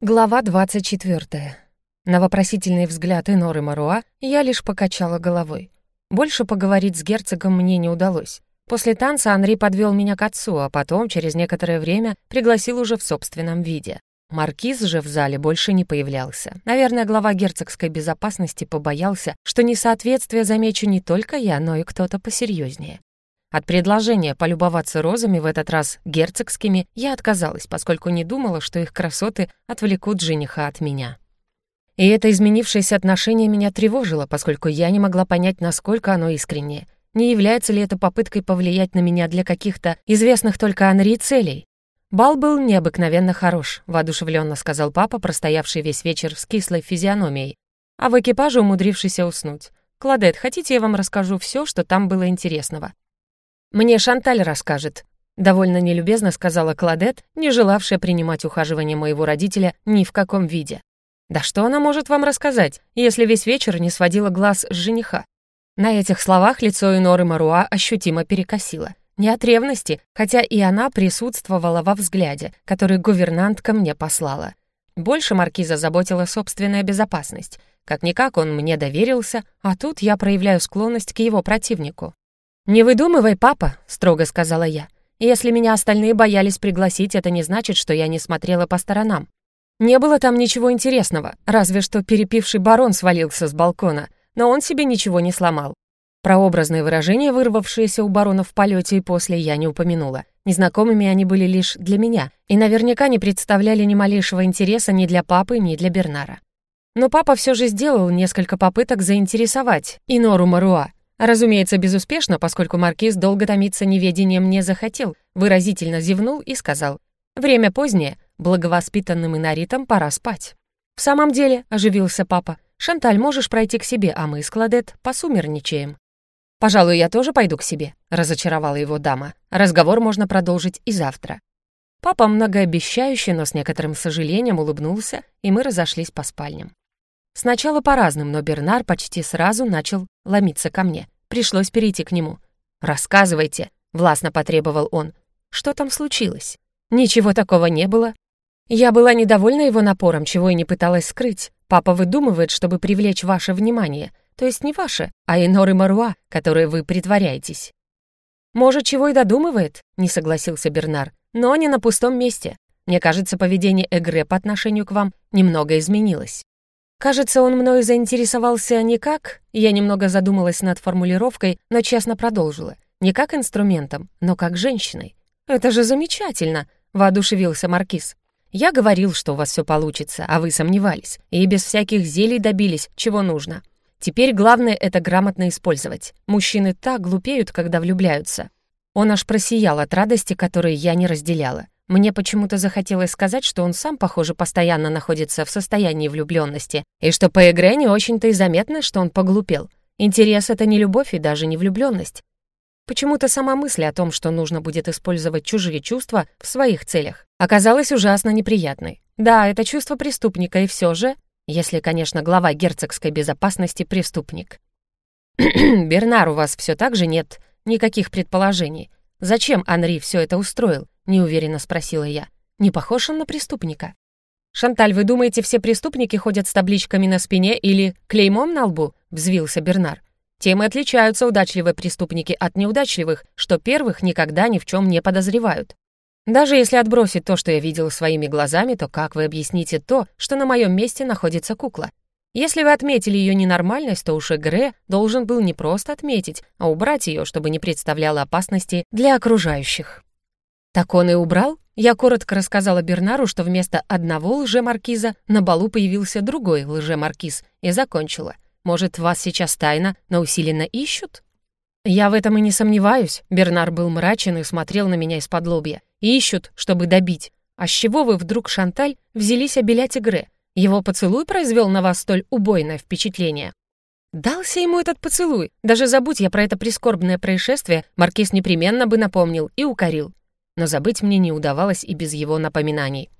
Глава 24. На вопросительный взгляд Иноры Маруа я лишь покачала головой. Больше поговорить с герцогом мне не удалось. После танца Анри подвел меня к отцу, а потом, через некоторое время, пригласил уже в собственном виде. Маркиз же в зале больше не появлялся. Наверное, глава герцогской безопасности побоялся, что несоответствие замечу не только я, но и кто-то посерьезнее. От предложения полюбоваться розами в этот раз герцогскими я отказалась, поскольку не думала, что их красоты отвлекут жениха от меня. И это изменившееся отношение меня тревожило, поскольку я не могла понять, насколько оно искреннее. Не является ли это попыткой повлиять на меня для каких-то известных только Анри целей? Бал был необыкновенно хорош, воодушевленно сказал папа, простоявший весь вечер с кислой физиономией, а в экипаже умудрившийся уснуть. «Кладет, хотите, я вам расскажу все, что там было интересного?» «Мне Шанталь расскажет», — довольно нелюбезно сказала Кладет, не желавшая принимать ухаживание моего родителя ни в каком виде. «Да что она может вам рассказать, если весь вечер не сводила глаз с жениха?» На этих словах лицо Иноры Маруа ощутимо перекосило. Не от ревности, хотя и она присутствовала во взгляде, который гувернантка мне послала. Больше маркиза заботила собственная безопасность. Как-никак он мне доверился, а тут я проявляю склонность к его противнику. «Не выдумывай, папа», — строго сказала я. «Если меня остальные боялись пригласить, это не значит, что я не смотрела по сторонам. Не было там ничего интересного, разве что перепивший барон свалился с балкона, но он себе ничего не сломал. Прообразные выражения, вырвавшиеся у барона в полете и после, я не упомянула. Незнакомыми они были лишь для меня и наверняка не представляли ни малейшего интереса ни для папы, ни для Бернара. Но папа все же сделал несколько попыток заинтересовать Инору Маруа, Разумеется, безуспешно, поскольку маркиз долго томиться неведением не захотел, выразительно зевнул и сказал «Время позднее, благовоспитанным иноритам пора спать». «В самом деле», — оживился папа, «Шанталь, можешь пройти к себе, а мы с Кладет посумерничаем». «Пожалуй, я тоже пойду к себе», — разочаровала его дама. «Разговор можно продолжить и завтра». Папа многообещающе, но с некоторым сожалением улыбнулся, и мы разошлись по спальням. Сначала по разным, но Бернар почти сразу начал ломиться ко мне. Пришлось перейти к нему. «Рассказывайте», — властно потребовал он. «Что там случилось?» «Ничего такого не было». Я была недовольна его напором, чего и не пыталась скрыть. Папа выдумывает, чтобы привлечь ваше внимание. То есть не ваше, а Энор и Маруа, которые вы притворяетесь. «Может, чего и додумывает?» — не согласился Бернар. «Но не на пустом месте. Мне кажется, поведение Эгре по отношению к вам немного изменилось». Кажется, он мною заинтересовался не как... Я немного задумалась над формулировкой, но честно продолжила. Не как инструментом, но как женщиной. «Это же замечательно!» — воодушевился Маркиз. «Я говорил, что у вас все получится, а вы сомневались, и без всяких зелий добились, чего нужно. Теперь главное — это грамотно использовать. Мужчины так глупеют, когда влюбляются». Он аж просиял от радости, которой я не разделяла. Мне почему-то захотелось сказать, что он сам, похоже, постоянно находится в состоянии влюбленности, и что по игре не очень-то и заметно, что он поглупел. Интерес — это не любовь и даже не влюбленность. Почему-то сама мысль о том, что нужно будет использовать чужие чувства в своих целях, оказалась ужасно неприятной. Да, это чувство преступника, и все же, если, конечно, глава герцогской безопасности преступник. «Бернар, у вас все так же нет никаких предположений. Зачем Анри все это устроил? Неуверенно спросила я. «Не похож он на преступника?» «Шанталь, вы думаете, все преступники ходят с табличками на спине или клеймом на лбу?» — взвился Бернар. «Тем и отличаются удачливые преступники от неудачливых, что первых никогда ни в чем не подозревают. Даже если отбросить то, что я видел своими глазами, то как вы объясните то, что на моем месте находится кукла? Если вы отметили ее ненормальность, то уж Гре должен был не просто отметить, а убрать ее, чтобы не представляла опасности для окружающих. Так он и убрал? Я коротко рассказала Бернару, что вместо одного лже-маркиза на балу появился другой лже-маркиз, и закончила. Может, вас сейчас тайно, но усиленно ищут? Я в этом и не сомневаюсь. Бернар был мрачен и смотрел на меня из-под лобья. Ищут, чтобы добить. А с чего вы вдруг, Шанталь, взялись обелять Игре? Его поцелуй произвел на вас столь убойное впечатление? Дался ему этот поцелуй. Даже забудь я про это прискорбное происшествие, Маркиз непременно бы напомнил и укорил но забыть мне не удавалось и без его напоминаний.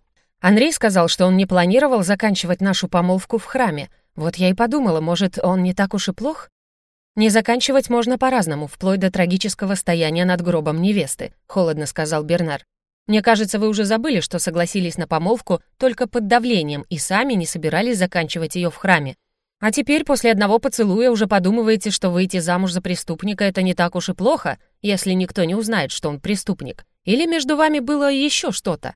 Андрей сказал, что он не планировал заканчивать нашу помолвку в храме. Вот я и подумала, может, он не так уж и плох? «Не заканчивать можно по-разному, вплоть до трагического стояния над гробом невесты», — холодно сказал Бернар. Мне кажется, вы уже забыли, что согласились на помолвку только под давлением и сами не собирались заканчивать ее в храме. А теперь после одного поцелуя уже подумываете, что выйти замуж за преступника — это не так уж и плохо, если никто не узнает, что он преступник. Или между вами было еще что-то?»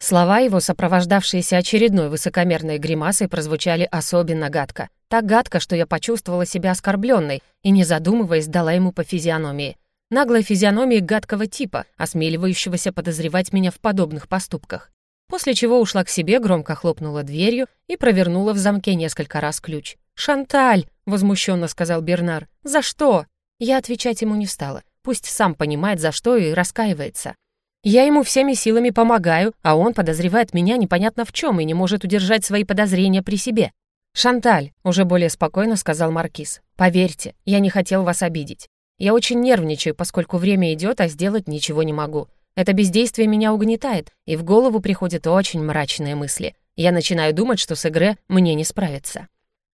Слова его, сопровождавшиеся очередной высокомерной гримасой, прозвучали особенно гадко. Так гадко, что я почувствовала себя оскорбленной и, не задумываясь, дала ему по физиономии. Наглой физиономии гадкого типа, осмеливающегося подозревать меня в подобных поступках. После чего ушла к себе, громко хлопнула дверью и провернула в замке несколько раз ключ. «Шанталь!» — возмущенно сказал Бернар. «За что?» Я отвечать ему не стала. Пусть сам понимает, за что и раскаивается. Я ему всеми силами помогаю, а он подозревает меня непонятно в чем и не может удержать свои подозрения при себе. «Шанталь», — уже более спокойно сказал Маркиз, — «поверьте, я не хотел вас обидеть. Я очень нервничаю, поскольку время идет, а сделать ничего не могу. Это бездействие меня угнетает, и в голову приходят очень мрачные мысли. Я начинаю думать, что с игры мне не справиться.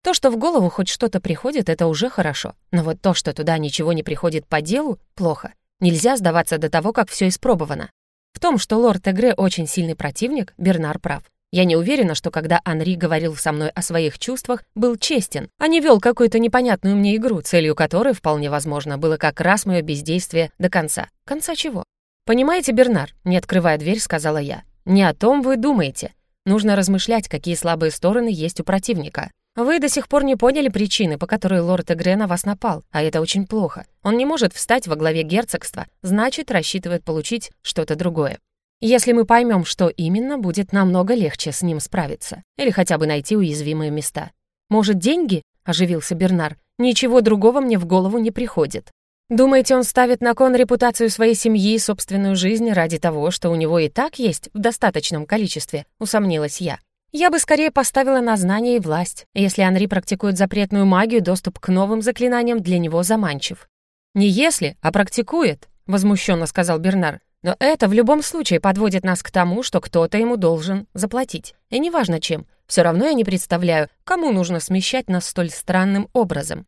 То, что в голову хоть что-то приходит, это уже хорошо. Но вот то, что туда ничего не приходит по делу, плохо. Нельзя сдаваться до того, как все испробовано. В том, что лорд Эгре очень сильный противник, Бернар прав. Я не уверена, что когда Анри говорил со мной о своих чувствах, был честен, а не вел какую-то непонятную мне игру, целью которой, вполне возможно, было как раз мое бездействие до конца. Конца чего? «Понимаете, Бернар», — не открывая дверь, сказала я, «не о том вы думаете. Нужно размышлять, какие слабые стороны есть у противника. Вы до сих пор не поняли причины, по которой лорд Эгре на вас напал, а это очень плохо. Он не может встать во главе герцогства, значит, рассчитывает получить что-то другое. Если мы поймем, что именно, будет намного легче с ним справиться. Или хотя бы найти уязвимые места. Может, деньги?» — оживился Бернар. «Ничего другого мне в голову не приходит. Думаете, он ставит на кон репутацию своей семьи и собственную жизнь ради того, что у него и так есть в достаточном количестве?» — усомнилась я. Я бы скорее поставила на знание и власть. Если Анри практикует запретную магию, доступ к новым заклинаниям для него заманчив. «Не если, а практикует», — возмущенно сказал Бернар. «Но это в любом случае подводит нас к тому, что кто-то ему должен заплатить. И неважно чем. Все равно я не представляю, кому нужно смещать нас столь странным образом.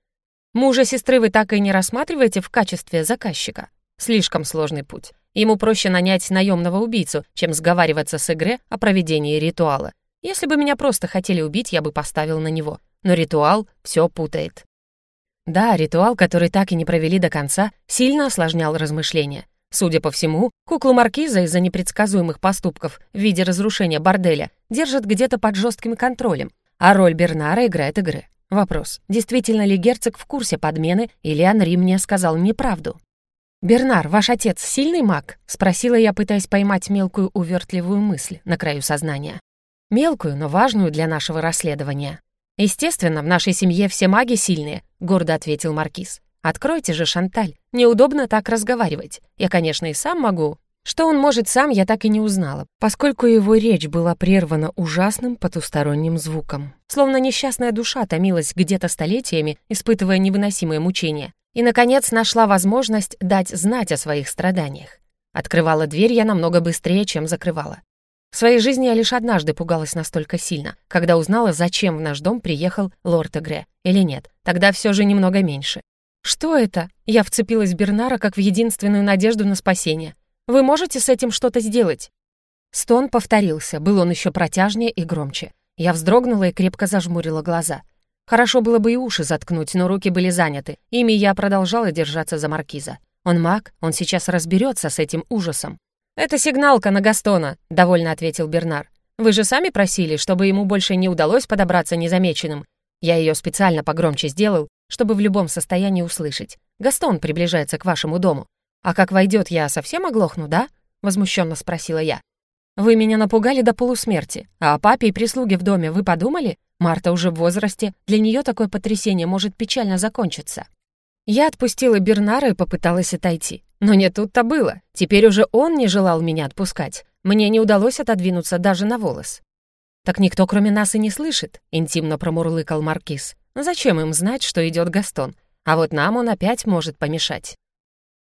Мужа сестры вы так и не рассматриваете в качестве заказчика? Слишком сложный путь. Ему проще нанять наемного убийцу, чем сговариваться с игры о проведении ритуала. Если бы меня просто хотели убить, я бы поставил на него. Но ритуал все путает. Да, ритуал, который так и не провели до конца, сильно осложнял размышления. Судя по всему, куклу Маркиза из-за непредсказуемых поступков в виде разрушения борделя держат где-то под жестким контролем, а роль Бернара играет игры. Вопрос, действительно ли герцог в курсе подмены, или Анри мне сказал неправду? «Бернар, ваш отец сильный маг?» — спросила я, пытаясь поймать мелкую увертливую мысль на краю сознания. Мелкую, но важную для нашего расследования. «Естественно, в нашей семье все маги сильные», — гордо ответил Маркиз. «Откройте же, Шанталь, неудобно так разговаривать. Я, конечно, и сам могу». Что он может сам, я так и не узнала, поскольку его речь была прервана ужасным потусторонним звуком. Словно несчастная душа томилась где-то столетиями, испытывая невыносимые мучения. И, наконец, нашла возможность дать знать о своих страданиях. Открывала дверь я намного быстрее, чем закрывала. В своей жизни я лишь однажды пугалась настолько сильно, когда узнала, зачем в наш дом приехал лорд Эгре. Или нет, тогда все же немного меньше. «Что это?» Я вцепилась в Бернара как в единственную надежду на спасение. «Вы можете с этим что-то сделать?» Стон повторился, был он еще протяжнее и громче. Я вздрогнула и крепко зажмурила глаза. Хорошо было бы и уши заткнуть, но руки были заняты. Ими я продолжала держаться за маркиза. Он маг, он сейчас разберется с этим ужасом. «Это сигналка на Гастона», — довольно ответил Бернар. «Вы же сами просили, чтобы ему больше не удалось подобраться незамеченным. Я ее специально погромче сделал, чтобы в любом состоянии услышать. Гастон приближается к вашему дому. А как войдет, я совсем оглохну, да?» — возмущенно спросила я. «Вы меня напугали до полусмерти. А о папе и прислуге в доме вы подумали? Марта уже в возрасте, для нее такое потрясение может печально закончиться». Я отпустила Бернара и попыталась отойти. Но не тут-то было. Теперь уже он не желал меня отпускать. Мне не удалось отодвинуться даже на волос. «Так никто, кроме нас, и не слышит», — интимно промурлыкал Маркиз. «Зачем им знать, что идет Гастон? А вот нам он опять может помешать».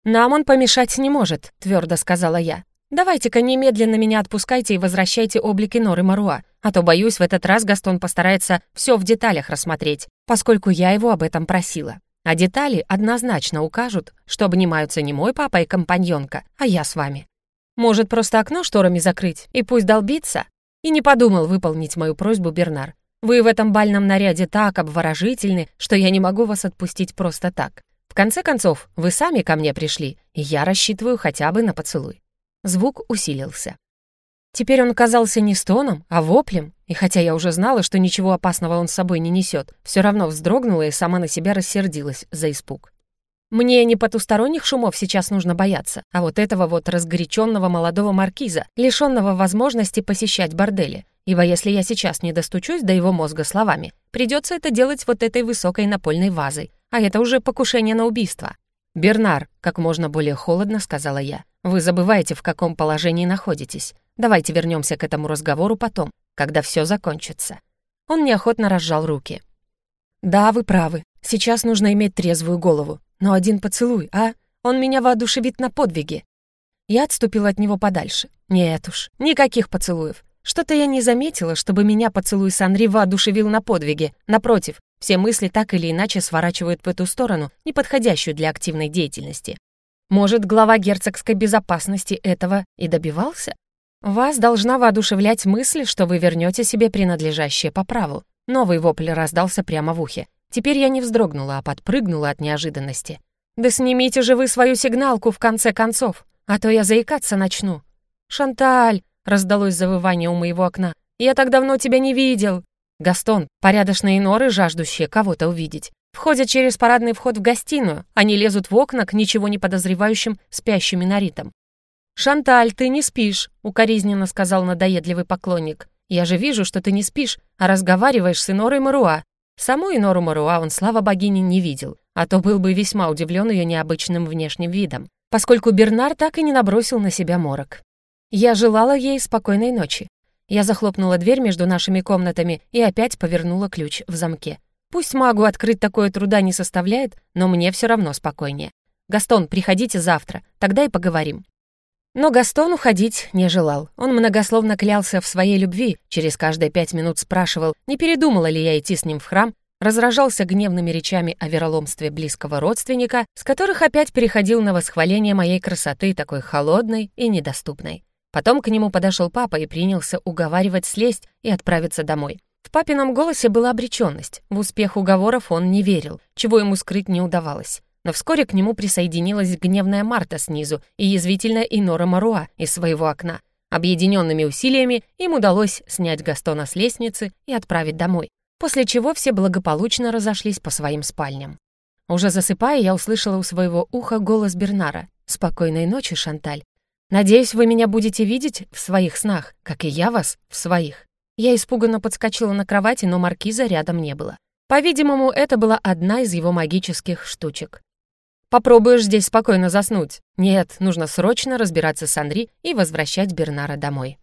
«Нам он помешать не может», — твердо сказала я. «Давайте-ка немедленно меня отпускайте и возвращайте облики Норы Маруа, а то, боюсь, в этот раз Гастон постарается все в деталях рассмотреть, поскольку я его об этом просила. А детали однозначно укажут, что обнимаются не мой папа и компаньонка, а я с вами. Может, просто окно шторами закрыть, и пусть долбится?» И не подумал выполнить мою просьбу Бернар. «Вы в этом бальном наряде так обворожительны, что я не могу вас отпустить просто так. В конце концов, вы сами ко мне пришли, и я рассчитываю хотя бы на поцелуй». Звук усилился. Теперь он казался не стоном, а воплем, и хотя я уже знала, что ничего опасного он с собой не несет, все равно вздрогнула и сама на себя рассердилась за испуг. Мне не потусторонних шумов сейчас нужно бояться, а вот этого вот разгоряченного молодого маркиза, лишенного возможности посещать бордели. Ибо если я сейчас не достучусь до его мозга словами, придется это делать вот этой высокой напольной вазой, а это уже покушение на убийство. «Бернар», — как можно более холодно сказала я, — «вы забываете, в каком положении находитесь. Давайте вернемся к этому разговору потом, когда все закончится». Он неохотно разжал руки. «Да, вы правы. Сейчас нужно иметь трезвую голову. Но один поцелуй, а? Он меня воодушевит на подвиги». Я отступила от него подальше. «Нет уж, никаких поцелуев. Что-то я не заметила, чтобы меня поцелуй с Анри воодушевил на подвиги. Напротив, все мысли так или иначе сворачивают в эту сторону, неподходящую для активной деятельности. Может, глава герцогской безопасности этого и добивался? Вас должна воодушевлять мысль, что вы вернете себе принадлежащее по праву. Новый вопль раздался прямо в ухе. Теперь я не вздрогнула, а подпрыгнула от неожиданности. «Да снимите же вы свою сигналку в конце концов, а то я заикаться начну». «Шанталь!» — раздалось завывание у моего окна. «Я так давно тебя не видел!» Гастон, порядочные норы, жаждущие кого-то увидеть, входят через парадный вход в гостиную, они лезут в окна к ничего не подозревающим спящим миноритам. «Шанталь, ты не спишь», — укоризненно сказал надоедливый поклонник. «Я же вижу, что ты не спишь, а разговариваешь с Инорой Маруа». Саму Инору Маруа он, слава богине, не видел, а то был бы весьма удивлен ее необычным внешним видом, поскольку Бернар так и не набросил на себя морок. Я желала ей спокойной ночи. Я захлопнула дверь между нашими комнатами и опять повернула ключ в замке. Пусть магу открыть такое труда не составляет, но мне все равно спокойнее. «Гастон, приходите завтра, тогда и поговорим». Но Гастон уходить не желал. Он многословно клялся в своей любви, через каждые пять минут спрашивал, не передумала ли я идти с ним в храм, разражался гневными речами о вероломстве близкого родственника, с которых опять переходил на восхваление моей красоты, такой холодной и недоступной. Потом к нему подошел папа и принялся уговаривать слезть и отправиться домой. В папином голосе была обреченность, в успех уговоров он не верил, чего ему скрыть не удавалось. Но вскоре к нему присоединилась гневная Марта снизу и язвительная Инора Маруа из своего окна. Объединенными усилиями им удалось снять Гастона с лестницы и отправить домой, после чего все благополучно разошлись по своим спальням. Уже засыпая, я услышала у своего уха голос Бернара. «Спокойной ночи, Шанталь. Надеюсь, вы меня будете видеть в своих снах, как и я вас в своих». Я испуганно подскочила на кровати, но маркиза рядом не было. По-видимому, это была одна из его магических штучек. Попробуешь здесь спокойно заснуть. Нет, нужно срочно разбираться с Анри и возвращать Бернара домой.